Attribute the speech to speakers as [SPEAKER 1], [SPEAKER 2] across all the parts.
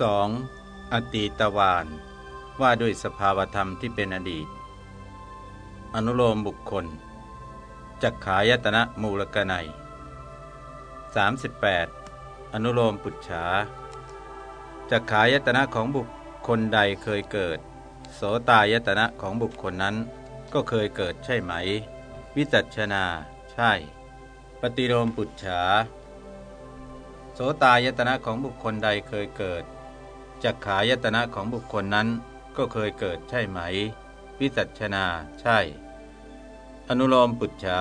[SPEAKER 1] 2. อตีตวาน ว่าด้วยสภาวธรรมที่เป็นอดีต อนุโลมบุคคล จักขายตนะมูลกนัย 38. อนุโลมปุจฉาจักขายตนะของบุคคลใดเคยเกิด โสตายตนะของบุคคลนั้น ก็เคยเกิดใช่ไหม วิจัชนา ใช่ ปฏิโลมปุจฉาโสตายตนะของบุคคลใดเคยเกิด จักขายตนะของบุคคลนั้นก็เคยเกิดใช่ไหม วิจัชนาใช่ อนุโลมปุจฉา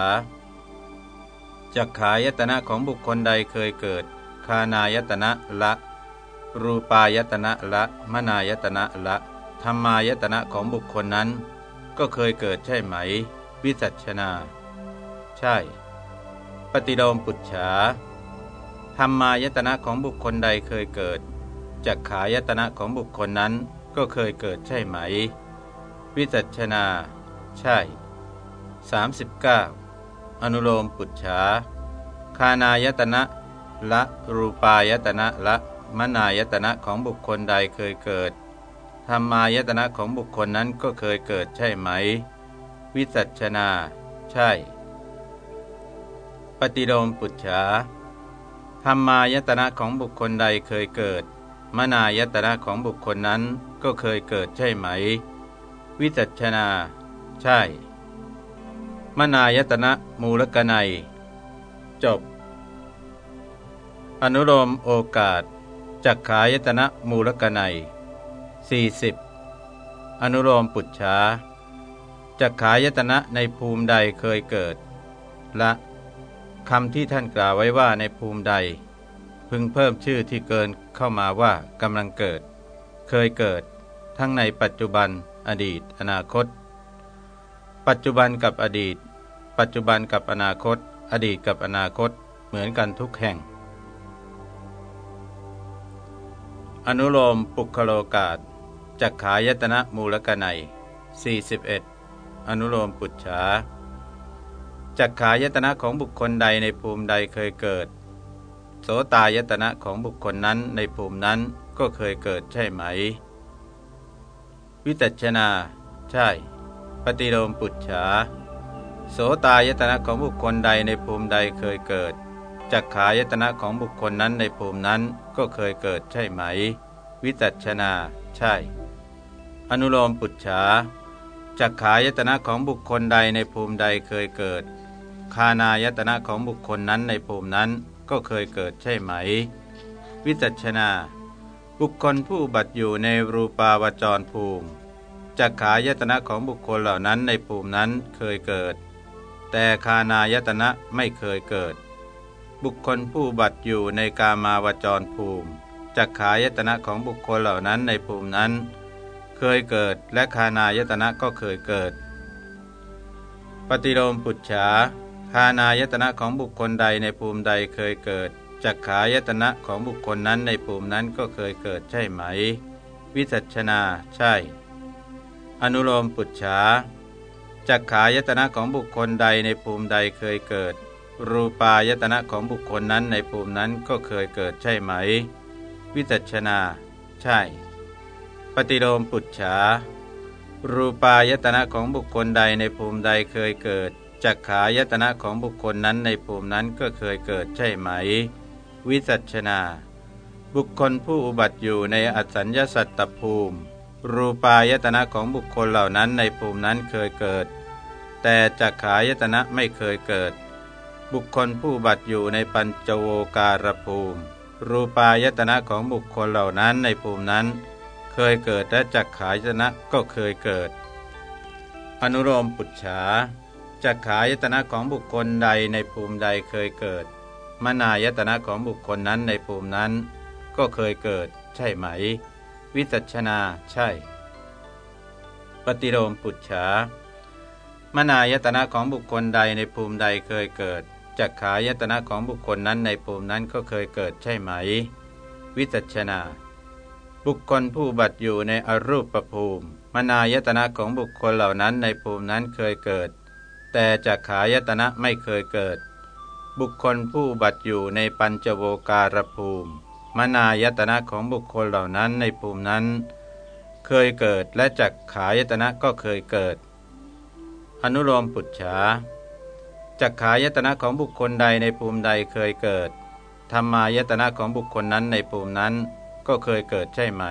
[SPEAKER 1] จักขายตนะของบุคคลใดเคยเกิด คานายตนะละ รูปายตนะละมนายตนะละธรรมายตนะของบุคคลนั้น ก็เคยเกิดใช่ไหม วิจัชนา ใช่ ปฏิโลมปุจฉาธรรมายตนะของบุคคลใดเคยเกิด จักขายตนะของบุคคลนั้นก็เคยเกิดใช่ไหม วิจัชนา ใช่ 39. อนุโลมปุจฉาคานายตนะละรูปายตนะละมนายตนะของบุคคลใดเคยเกิดธรรมายตนะของบุคคลนั้นก็เคยเกิดใช่ไหม วิจัชนา ใช่ ปฏิโลมปุจฉาธรรมายตนะของบุคคลใดเคยเกิด มนายตนะของบุคคลนั้นก็เคยเกิดใช่ไหม วิจัชนา ใช่ มนายตนะมูลกนัย จบ อนุโลมโอกาสจักขายตนะมูลกนัย40 อนุโลมปุจฉาจักขายตนะในภูมิใดเคยเกิด ละคำที่ท่านกล่าวไว้ว่าในภูมิใด พึงเพิ่มชื่อที่เกินเข้ามาว่ากำลังเกิด เคยเกิด ทั้งในปัจจุบัน อดีต อนาคต ปัจจุบันกับอดีต ปัจจุบันกับอนาคต อดีตกับอนาคต เหมือนกันทุกแห่ง อนุโลมปุคโลกาศจักขายตนะมูลกนัย41 อนุโลมปุจฉาจักขายตนะของบุคคลใดในภูมิใดเคยเกิด โสตายตนะของบุคคลนั้นในภูมินั้นก็เคยเกิดใช่ไหม วิตัชนา ใช่ ปฏิโลมปุจฉา โสตายตนะของบุคคลใดในภูมิใดเคยเกิดจักขายตนะของบุคคลนั้นในภูมินั้นก็เคยเกิดใช่ไหม วิตัชนา ใช่ อนุโลมปุจฉาจักขายตนะของบุคคลใดในภูมิใดเคยเกิด คานายตนะของบุคคลนั้นในภูมินั้น ก็เคยเกิดใช่ไหม วิจัชนา บุคคลผู้บัตอยู่ในรูปาวจรภูมิจักขายตนะของบุคคลเหล่านั้นในภูมินั้นเคยเกิด แต่คานายตนะไม่เคยเกิด บุคคลผู้บัตอยู่ในกามาวจรภูมิจักขายตนะของบุคคลเหล่านั้นในภูมินั้น เคยเกิดและคานายตนะก็เคยเกิด ปฏิโลมปุจฉา คานายตนะของบุคคลใดในภูมิใดเคยเกิดจักขายตนะของบุคคลนั้นในภูมินั้นก็เคยเกิดใช่ไหม วิจัชนาใช่ อนุโลมปุจฉาจักขายตนะของบุคคลใดในภูมิใดเคยเกิด รูปายตนะของบุคคลนั้นในภูมินั้นก็เคยเกิดใช่ไหม วิจัชนา ใช่ ปฏิโลมปุจฉารูปายตนะของบุคคลใดในภูมิใดเคยเกิด จักขายตนะของบุคคลนั้นในภูมินั้นก็เคยเกิดใช่ไหม วิจัชนา บุคคลผู้อุบัติอยู่ในอสัญญสัตตภูมิ รูปายตนะของบุคคลเหล่านั้นในภูมินั้นเคยเกิด แต่จักขายตนะไม่เคยเกิด บุคคลผู้บัติอยู่ในปัญจโวการภูมิ รูปายตนะของบุคคลเหล่านั้นในภูมินั้น เคยเกิดและจักขายตนะก็เคยเกิด อนุโลมปุจฉา จักขายตนะของบุคคลใดในภูมิใดเคยเกิด มนายตนะของบุคคลนั้นในภูมินั้น ก็เคยเกิด ใช่ไหม วิจัชนาใช่ ปฏิโลมปุจฉามนายตนะของบุคคลใดในภูมิใดเคยเกิดจักขายตนะของบุคคลนั้นในภูมินั้นก็เคยเกิดใช่ไหม วิจัชนา บุคคลผู้บัตอยู่ในอรูปภูมิ มนายตนะของบุคคลเหล่านั้นในภูมินั้นเคยเกิด แต่จักขายตนะไม่เคยเกิด บุคคลผู้บัตอยู่ในปัญจโวการภูมิ มนายตนะของบุคคลเหล่านั้นในภูมินั้น เคยเกิดและจักขายตนะก็เคยเกิด อนุโลมปุจฉาจักขายตนะของบุคคลใดในภูมิใดเคยเกิดธรรมายตนะของบุคคลนั้นในภูมินั้นก็เคยเกิดใช่ไหม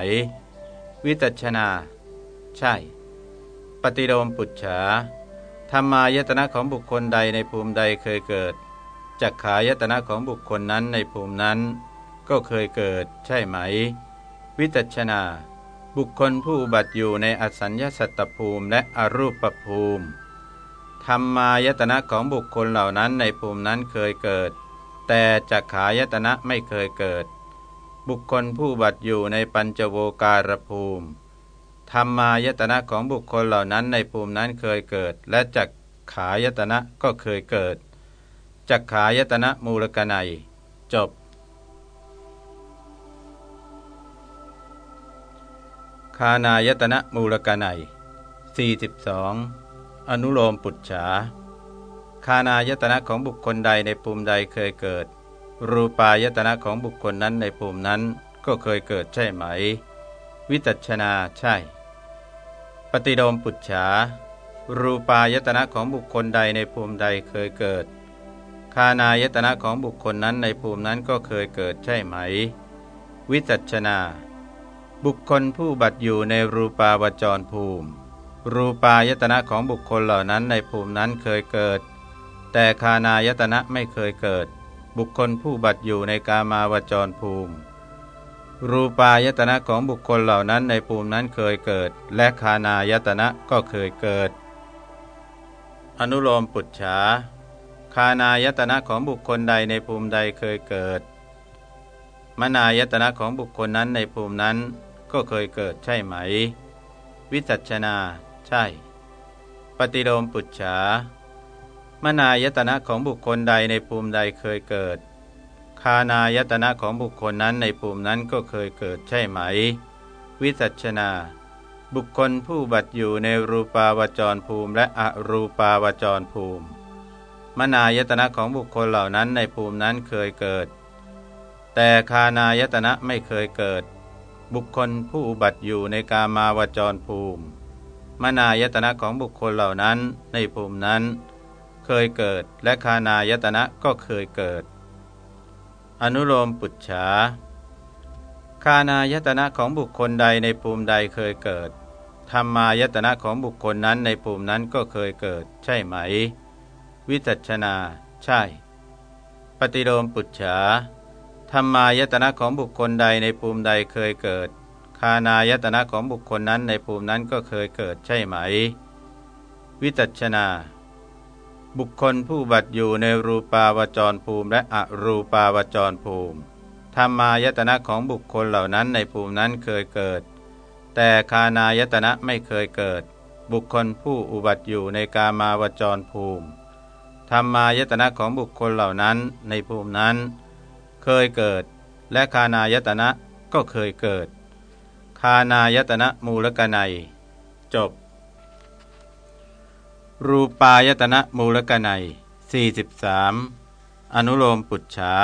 [SPEAKER 1] วิตัชนา ใช่ ปฏิโลมปุจฉา ธรรมายตนะของบุคคลใดในภูมิใดเคยเกิดจักขายตนะของบุคคลนั้นในภูมินั้น ก็เคยเกิดใช่ไหม วิตัชนา บุคคลผู้บัติอยู่ในอสัญญาสัตตภูมิและอรูปภูมิธรรมายตนะของบุคคลเหล่านั้นในภูมินั้นเคยเกิด แต่จักขายตนะไม่เคยเกิด บุคคลผู้บัติอยู่ในปัญจโวการภูมิ ธรรมายตนะของบุคคลเหล่านั้นในภูมินั้นเคยเกิด และจักขายตนะก็เคยเกิดจักขายตนะมูลกนัย จบ คานายตนะมูลกนัย42 อนุโลมปุจฉาคานายตนะของบุคคลใดในภูมิใดเคยเกิด รูปายตนะของบุคคลนั้นในภูมินั้นก็เคยเกิดใช่ไหม วิตัชนาใช่ ปฏิโลมปุจฉา รูปายตนะของบุคคลใดในภูมิใดเคยเกิด คานายตนะของบุคคลนั้นในภูมินั้นก็เคยเกิดใช่ไหม วิจัชนา บุคคลผู้บัตอยู่ในรูปาวจรภูมิ รูปายตนะของบุคคลเหล่านั้นในภูมินั้นเคยเกิด แต่คานายตนะไม่เคยเกิด บุคคลผู้บัตอยู่ในกามาวจรภูมิ รูปายตนะของบุคคลเหล่านั้นในภูมินั้นเคยเกิด และคานายตนะก็เคยเกิด อนุโลมปุจฉาคานายตนะของบุคคลใดในภูมิใดเคยเกิด มนายตนะของบุคคลนั้นในภูมินั้นก็เคยเกิดใช่ไหม วิจัชนาใช่ ปฏิโลมปุจฉามนายตนะของบุคคลใดในภูมิใดเคยเกิด คานายตนะของบุคคลนั้นในภูมินั้นก็เคยเกิดใช่ไหม วิจัชนา บุคคลผู้บัตอยู่ในรูปาวจรภูมิและอรูปาวจรภูมิ มนายตนะของบุคคลเหล่านั้นในภูมินั้นเคยเกิด แต่คานายตนะไม่เคยเกิด บุคคลผู้อุบัติอยู่ในกามาวจรภูมิ มนายตนะของบุคคลเหล่านั้นในภูมินั้น เคยเกิดและคานายตนะก็เคยเกิด อนุโลมปุจฉาคานายตนะของบุคคลใดในภูมิใดเคยเกิดธรรมายตนะของบุคคลนั้นในภูมินั้นก็เคยเกิด ใช่ไหม วิจัชนา ใช่ ปฏิโลมปุจฉาธรรมายตนะของบุคคลใดในภูมิใดเคยเกิด คานายตนะของบุคคลนั้นในภูมินั้นก็เคยเกิดใช่ไหม วิจัชนา บุคคลผู้บัตอยู่ในรูปาวจรภูมิและอรูปาวจรภูมิธรรมายตนะของบุคคลเหล่านั้นในภูมินั้นเคยเกิด แต่คานายตนะไม่เคยเกิด บุคคลผู้อุบัติอยู่ในกามาวจรภูมิธรรมายตนะของบุคคลเหล่านั้นในภูมินั้น เคยเกิด และคานายตนะก็เคยเกิด คานายตนะมูลกนัย จบ รูปายตนะมูลกนัย43 อนุโลมปุจฉา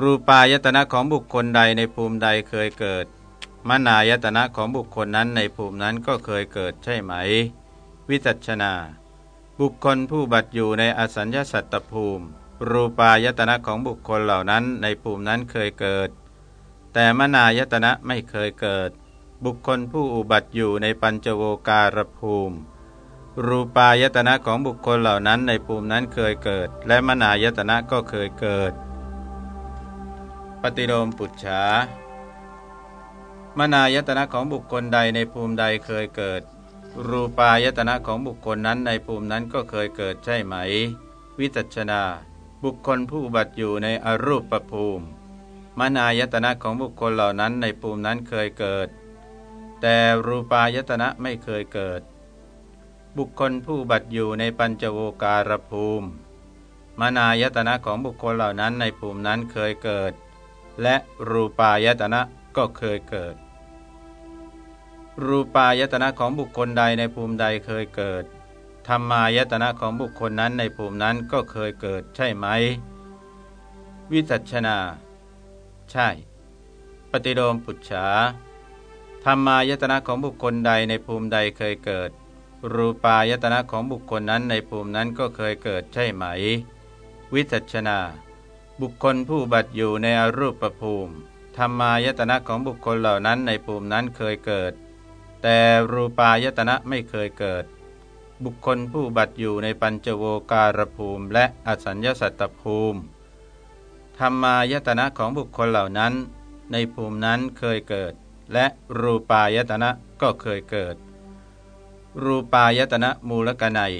[SPEAKER 1] รูปายตนะของบุคคลใดในภูมิใดเคยเกิด มนายตนะของบุคคลนั้นในภูมินั้นก็เคยเกิดใช่ไหม วิจัชนา บุคคลผู้บัตอยู่ในอสัญญาสัตตภูมิ รูปายตนะของบุคคลเหล่านั้นในภูมินั้นเคยเกิด แต่มนายตนะไม่เคยเกิด บุคคลผู้อุบัติอยู่ในปัญจโวการภูมิ รูปายตนะของบุคคลเหล่านั้นในภูมินั้นเคยเกิด และมนายตนะก็เคยเกิด ปฏิโลมปุจฉามนายตนะของบุคคลใดในภูมิใดเคยเกิด รูปายตนะของบุคคลนั้นในภูมินั้นก็เคยเกิดใช่ไหม วิจัชนา บุคคลผู้บัติอยู่ในอรูปประภูมิ มนายตนะของบุคคลเหล่านั้นในภูมินั้นเคยเกิด แต่รูปายตนะไม่เคยเกิด บุคคลผู้บัติอยู่ในปัญจโวการภูมิ มนายตนะของบุคคลเหล่านั้นในภูมินั้นเคยเกิด และรูปายตนะก็เคยเกิด รูปายตนะของบุคคลใดในภูมิใดเคยเกิดธรรมายตนะของบุคคลนั้นในภูมินั้นก็เคยเกิดใช่ไหม วิจัชนา ใช่ ปฏิโลมปุจฉาธรรมายตนะของบุคคลใดในภูมิใดเคยเกิด รูปายตนะของบุคคลนั้นในภูมินั้นก็เคยเกิดใช่ไหม วิจัชนา บุคคลผู้บัตอยู่ในอรูปภูมิธรรมายตนะของบุคคลเหล่านั้นในภูมินั้นเคยเกิด แต่รูปายตนะไม่เคยเกิด บุคคลผู้บัตอยู่ในปัญจโวการภูมิ และอสัญญาสัตตภูมิธรรมายตนะของบุคคลเหล่านั้น ในภูมินั้นเคยเกิด และรูปายตนะก็เคยเกิด รูปายตนะมูลกนัย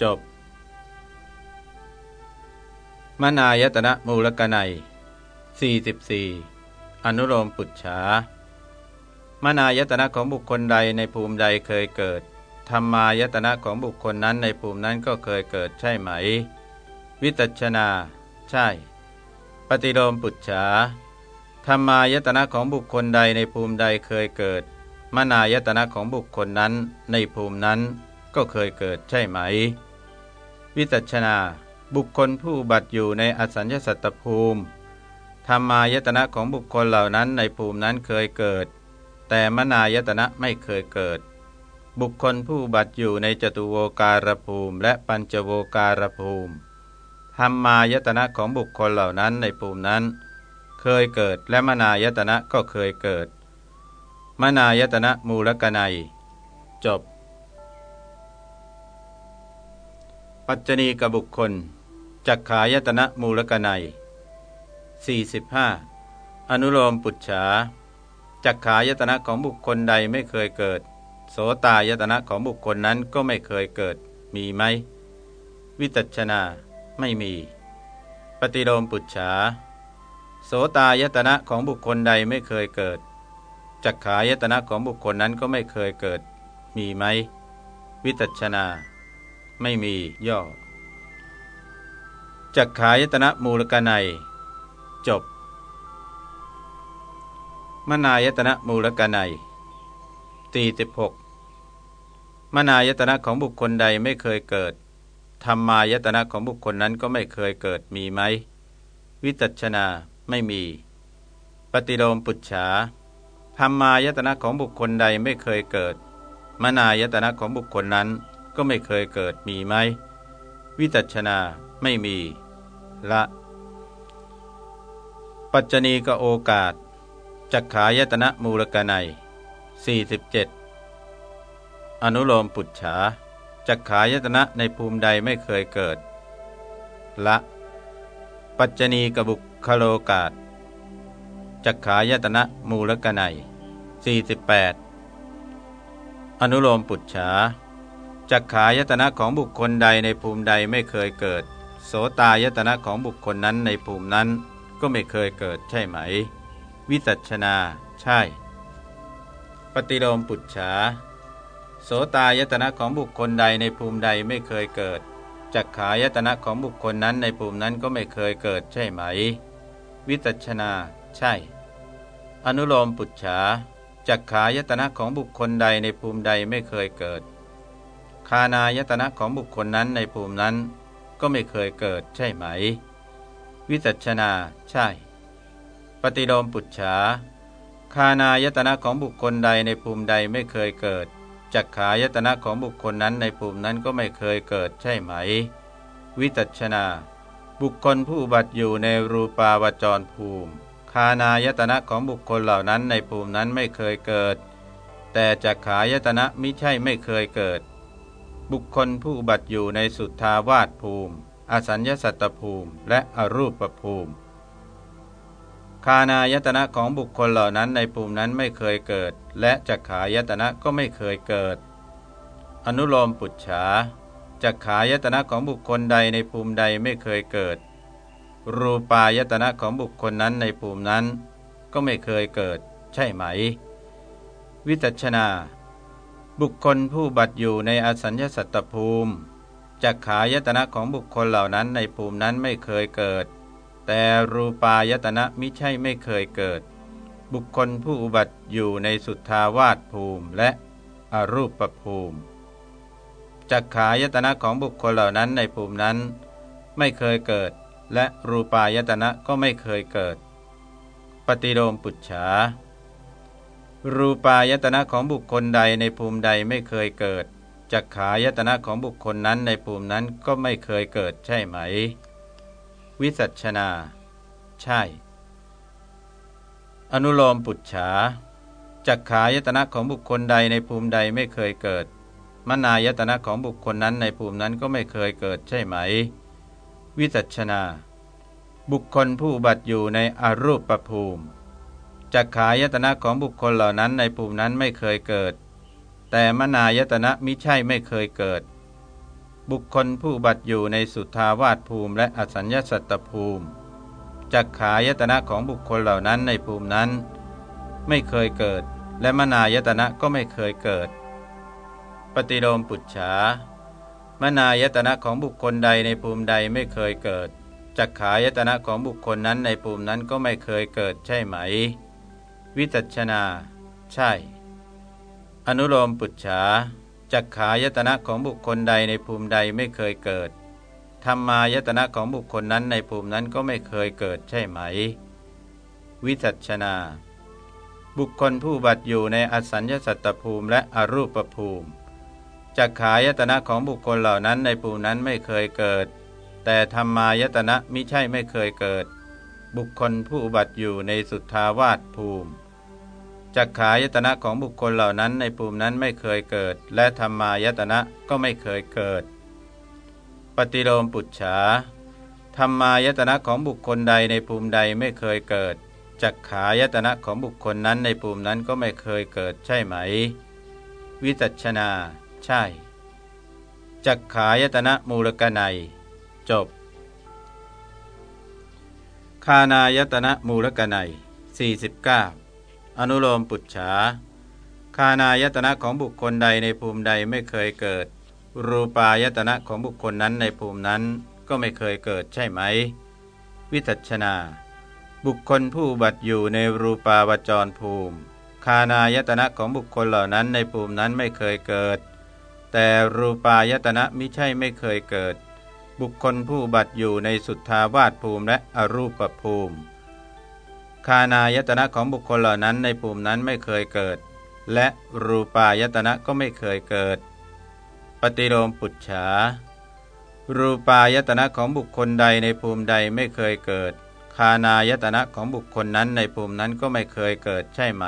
[SPEAKER 1] จบ มนายตนะมูลกนัย44 อนุโลมปุจฉามนายตนะของบุคคลใดในภูมิใดเคยเกิดธรรมายตนะของบุคคลนั้นในภูมินั้นก็เคยเกิดใช่ไหม วิตัชนา ใช่ ปฏิโลมปุจฉาธรรมายตนะของบุคคลใดในภูมิใดเคยเกิด มนายตนะของบุคคลนั้นในภูมินั้นก็เคยเกิดใช่ไหม วิตัชนาบุคคลผู้บัตอยู่ในอสัญญสัตตภูมิธรรมายตนะของบุคคลเหล่านั้นในภูมินั้นเคยเกิด แต่มนายตนะไม่เคยเกิด บุคคลผู้บัตอยู่ในจตุโวการภูมิ และปัญจโวการภูมิธรรมายตนะของบุคคลเหล่านั้นในภูมินั้น เคยเกิดและมนายตนะก็เคยเกิด มนายตนะมูลกนัย จบ ปัจจณีกับบุคคล จักขายตนะมูลกนัย45 อนุโลมปุจฉาจักขายตนะของบุคคลใดไม่เคยเกิด โสตายตนะของบุคคลนั้นก็ไม่เคยเกิด มีไหม วิตัชนา ไม่มี ปฏิโลมปุจฉาโสตายตนะของบุคคลใดไม่เคยเกิด จักขายตนะของบุคคลนั้นก็ไม่เคยเกิด มีไหม วิตัชนา ไม่มีย่อ จักขายตนะมูลกนัย จบ มนายตนะมูลกนัยตีสิบหกมนายตนะของบุคคลใดไม่เคยเกิด ธรรมายตนะของบุคคลนั้นก็ไม่เคยเกิดมีไหม วิตัชนาไม่มี ปฏิโลมปุจฉา ธรรมายตนะของบุคคลใดไม่เคยเกิด มนายตนะของบุคคลนั้นก็ไม่เคยเกิดมีไหม วิตัชนาไม่มี ละ ปัจจณีกโอกาสจักขายตนะมูลกนัย47 อนุโลมปุจฉาจักขายตนะในภูมิใดไม่เคยเกิด ละ ปัจจณีกบุคคโลกาศจักขายตนะมูลกนัย 48 อนุโลมปุจฉาจักขายตนะของบุคคลใดในภูมิใดไม่เคยเกิด โสตายตนะของบุคคลนั้นในภูมินั้นก็ไม่เคยเกิดใช่ไหม วิจัชนา ใช่ ปฏิโลมปุจฉาโสตายตนะของบุคคลใดในภูมิใดไม่เคยเกิดจักขายตนะของบุคคลนั้นในภูมินั้นก็ไม่เคยเกิดใช่ไหม วิตัชนา ใช่ อนุโลมปุจฉา จักขายตนะของบุคคลใดในภูมิใดไม่เคยเกิด คานายตนะของบุคคลนั้นในภูมินั้น ก็ไม่เคยเกิดใช่ไหม วิจัชนาใช่ ปฏิโลมปุจฉาคานายตนะของบุคคลใดในภูมิใดไม่เคยเกิดจักขายตนะของบุคคลนั้นในภูมินั้นก็ไม่เคยเกิดใช่ไหม วิตัชนา บุคคลผู้บัติอยู่ในรูปาวจรภูมิ คานายตนะของบุคคลเหล่านั้นในภูมินั้นไม่เคยเกิด แต่จักขายตนะมิใช่ไม่เคยเกิด บุคคลผู้บัตอยู่ในสุทธาวาสภูมิ อสัญญสัตตภูมิ และอรูปภูมิ คานายตนะของบุคคลเหล่านั้นในภูมินั้นไม่เคยเกิด และจักขายตนะก็ไม่เคยเกิด อนุโลมปุจฉาจักขายตนะของบุคคลใดในภูมิใดไม่เคยเกิด รูปายตนะของบุคคลนั้นในภูมินั้น ก็ไม่เคยเกิด ใช่ไหม วิตัชนา บุคคลผู้บัตอยู่ในอสัญญสัตตภูมิจักขายตนะของบุคคลเหล่านั้นในภูมินั้นไม่เคยเกิด แต่รูปายตนะมิใช่ไม่เคยเกิด บุคคลผู้อุบัติอยู่ในสุทธาวาสภูมิและอรูปภูมิจักขายตนะของบุคคลเหล่านั้นในภูมินั้น ไม่เคยเกิด และรูปายตนะก็ไม่เคยเกิด ปฏิโลมปุจฉา รูปายตนะของบุคคลใดในภูมิใดไม่เคยเกิดจักขายตนะของบุคคลนั้นในภูมินั้นก็ไม่เคยเกิดใช่ไหม วิสัชนา ใช่ อนุโลมปุจฉาจักขายตนะของบุคคลใดในภูมิใดไม่เคยเกิด มนายตนะของบุคคลนั้นในภูมินั้นก็ไม่เคยเกิดใช่ไหม วิจัชนา บุคคลผู้บัติอยู่ในอรูปปภูมิจักขายตนะของบุคคลเหล่านั้นในภูมินั้นไม่เคยเกิด แต่มนายตนะมิใช่ไม่เคยเกิด บุคคลผู้บัติอยู่ในสุทาวาสภูมิและอสัญญาสัตตภูมิจักขายตนะของบุคคลเหล่านั้นในภูมินั้น ไม่เคยเกิด และมนายตนะก็ไม่เคยเกิด ปฏิโลมปุจฉา มนายตนะของบุคคลใดในภูมิใดไม่เคยเกิดจักขายตนะของบุคคลนั้นในภูมินั้นก็ไม่เคยเกิดใช่ไหม วิจัชนา ใช่ อนุโลมปุจฉาจักขายตนะของบุคคลใดในภูมิใดไม่เคยเกิดธรรมายตนะของบุคคลนั้นในภูมินั้นก็ไม่เคยเกิดใช่ไหม วิจัชนา บุคคลผู้บัตอยู่ในอสัญญสัตตภูมิและอรูปภูมิ จักขายตนะของบุคคลเหล่านั้นในภูมนั้นไม่เคยเกิด แต่ธรรมายตนะมิใช่ไม่เคยเกิด บุคคลผู้บัตอยู่ในสุทธาวาสภูมิจักขายตนะของบุคคลเหล่านั้นในภูมินั้นไม่เคยเกิด และธรรมายตนะก็ไม่เคยเกิด ปฏิโลมปุจฉาธรรมายตนะของบุคคลใดในภูมิใดไม่เคยเกิดจักขายตนะของบุคคลนั้นในภูมินั้นก็ไม่เคยเกิดใช่ไหม วิจัชนา ใช่ จักขายตนะมูลกนัย จบ คานายตนะมูลกนัย49 อนุโลมปุจฉา คานายตนะของบุคคลใดในภูมิใดไม่เคยเกิด รูปายตนะของบุคคลนั้นในภูมินั้นก็ไม่เคยเกิดใช่ไหม วิจัชนา บุคคลผู้บัตอยู่ในรูปาวจรภูมิ คานายตนะของบุคคลเหล่านั้นในภูมินั้นไม่เคยเกิด แต่รูปายตนะมิใช่ไม่เคยเกิด บุคคลผู้บัตอยู่ในสุทธาวาสภูมิและอรูปภูมิ คานายตนะของบุคคลเหล่านั้นในภูมินั้นไม่เคยเกิด และรูปายตนะก็ไม่เคยเกิด ปฏิโลมปุจฉา รูปายตนะของบุคคลใดในภูมิใดไม่เคยเกิด คานายตนะของบุคคลนั้นในภูมินั้นก็ไม่เคยเกิดใช่ไหม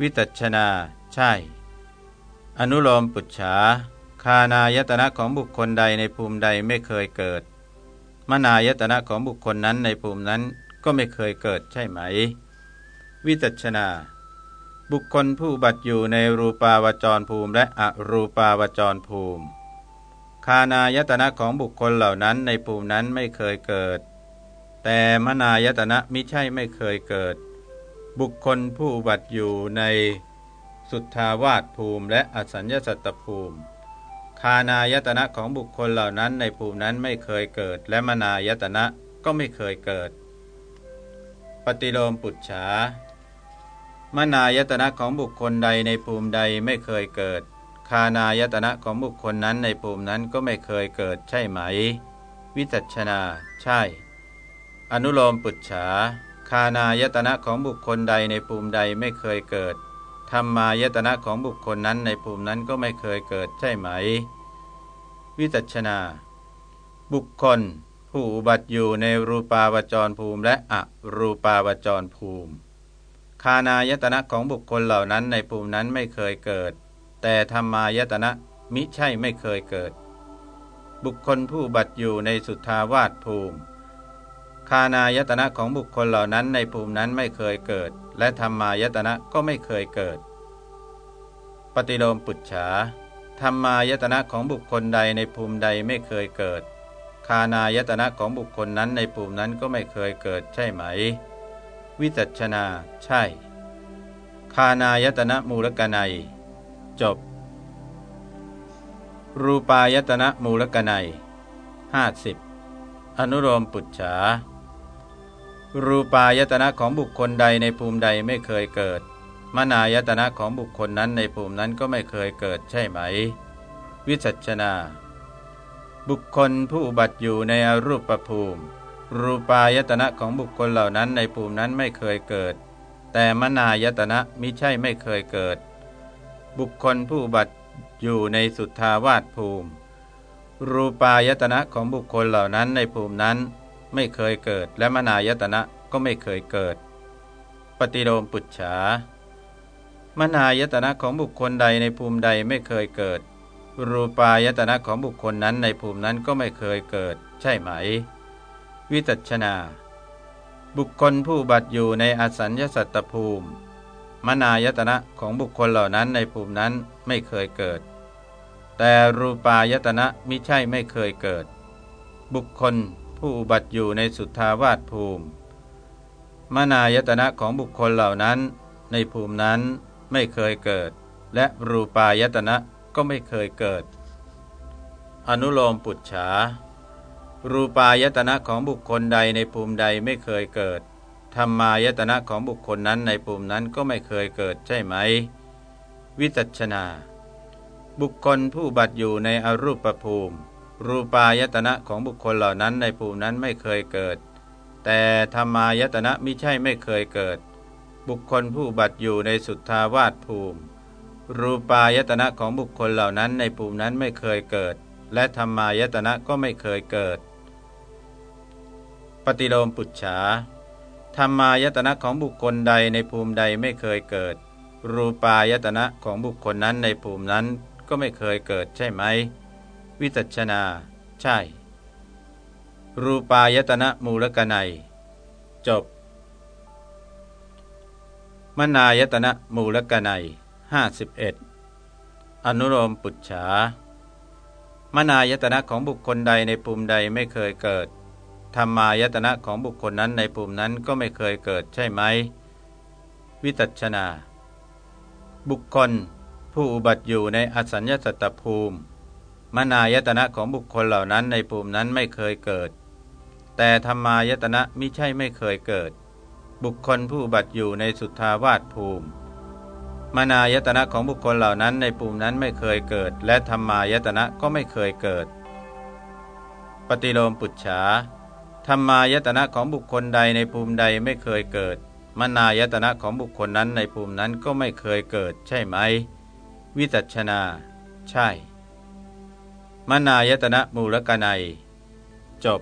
[SPEAKER 1] วิตัชนา ใช่ อนุโลมปุจฉาคานายตนะของบุคคลใดในภูมิใดไม่เคยเกิด มนายตนะของบุคคลนั้นในภูมินั้นก็ไม่เคยเกิดใช่ไหม วิจัชนา บุคคลผู้บัตอยู่ในรูปาวจรภูมิและอรูปาวจรภูมิคานายตนะของบุคคลเหล่านั้นในภูมินั้นไม่เคยเกิด แต่มนายตนะมิใช่ไม่เคยเกิด บุคคลผู้บัตอยู่ใน สุทธาวาสภูมิ และอสัญญสัตตภูมิ คานายตนะของบุคคลเหล่านั้นในภูมินั้นไม่เคยเกิด และมนายตนะก็ไม่เคยเกิด ปฏิโลมปุจฉามนายตนะของบุคคลใดในภูมิใดไม่เคยเกิด คานายตนะของบุคคลนั้นในภูมินั้นก็ไม่เคยเกิดใช่ไหม วิจัชนา ใช่ อนุโลมปุจฉาคานายตนะของบุคคลใดในภูมิใดไม่เคยเกิด ธรรมายตนะของบุคคลนั้นในภูมินั้นก็ไม่เคยเกิดใช่ไหม วิจัชนา บุคคล ผู้อุบัติอยู่ในรูปาวจรภูมิและอรูปาวจรภูมิ คานายตนะของบุคคลเหล่านั้นในภูมินั้นไม่เคยเกิด แต่ธรรมายตนะมิใช่ไม่เคยเกิด บุคคลผู้บัติอยู่ในสุทธาวาสภูมิ คานายตนะของบุคคลเหล่านั้นในภูมินั้นไม่เคยเกิด และธรรมายตนะก็ไม่เคยเกิด ปฏิโลมปุจฉาธรรมายตนะของบุคคลใดในภูมิใดไม่เคยเกิด คานายตนะของบุคคลนั้นในภูมินั้นก็ไม่เคยเกิดใช่ไหม วิจัชนา ใช่ คานายตนะมูลกนัย จบ รูปายตนะมูลกนัยห้าสิบอนุโลมปุจฉา รูปายตนะของบุคคลใดในภูมิใดไม่เคยเกิด มนายตนะของบุคคลนั้นในภูมินั้นก็ไม่เคยเกิดใช่ไหม วิจัชนา บุคคลผู้บัติอยู่ในอรูปภูมิ รูปายตนะของบุคคลเหล่านั้นในภูมินั้นไม่เคยเกิด แต่มนายตนะมิใช่ไม่เคยเกิด บุคคลผู้บัติอยู่ในสุทธาวาสภูมิ รูปายตนะของบุคคลเหล่านั้นในภูมินั้น ไม่เคยเกิด และมนายตนะก็ไม่เคยเกิด ปฏิโลมปุจฉามนายตนะของบุคคลใดในภูมิใดไม่เคยเกิด รูปายตนะของบุคคลนั้นในภูมินั้นก็ไม่เคยเกิด ใช่ไหม วิจัชนา บุคคลผู้บัตอยู่ในอสัญญสัตตภูมิ มนายตนะของบุคคลเหล่านั้นในภูมินั้นไม่เคยเกิด แต่รูปายตนะมิใช่ไม่เคยเกิด บุคคล ผู้บัตอยู่ในสุทธาวาสภูมิ มนายตนะของบุคคลเหล่านั้น ในภูมินั้นไม่เคยเกิด และรูปายตนะก็ไม่เคยเกิด อนุโลมปุจฉา รูปายตนะของบุคคลใดในภูมิใดไม่เคยเกิดธรรมายตนะของบุคคลนั้นในภูมินั้นก็ไม่เคยเกิดใช่ไหม วิจัชนา บุคคลผู้บัตอยู่ในอรูปภูมิ รูปายตนะของบุคคลเหล่านั้นในภูมินั้นไม่เคยเกิด แต่ธรรมายตนะมิใช่ไม่เคยเกิด บุคคลผู้บัติอยู่ในสุทธาวาสภูมิ รูปายตนะของบุคคลเหล่านั้นในภูมินั้นไม่เคยเกิด และธรรมายตนะก็ไม่เคยเกิด ปฏิโลมปุจฉาธรรมายตนะของบุคคลใดในภูมิใดไม่เคยเกิด รูปายตนะของบุคคลนั้นในภูมินั้นก็ไม่เคยเกิดใช่ไหม วิจัชนา ใช่ รูปายตนะมูลกนัย จบ มนายตนะมูลกนัยห้าสิบเอ็ดอนุโลมปุจฉามนายตนะของบุคคลใดในภูมิใดไม่เคยเกิดธรรมายตนะของบุคคลนั้นในภูมินั้นก็ไม่เคยเกิดใช่ไหม วิตัชนา บุคคล ผู้อุบัติอยู่ในอสัญญาสัตภูมิ มนายตนะของบุคคลเหล่านั้นในภูมินั้นไม่เคยเกิด แต่ธรรมายตนะมิใช่ไม่เคยเกิด บุคคลผู้บัติอยู่ในสุทธาวาสภูมิ มนายตนะของบุคคลเหล่านั้นในภูมินั้นไม่เคยเกิด และธรรมายตนะก็ไม่เคยเกิด ปฏิโลมปุจฉาธรรมายตนะของบุคคลใดในภูมิใดไม่เคยเกิด มนายตนะของบุคคลนั้นในภูมินั้นก็ไม่เคยเกิด ใช่ไหม วิจัชนา ใช่ มนายตนะมูลกนัย จบ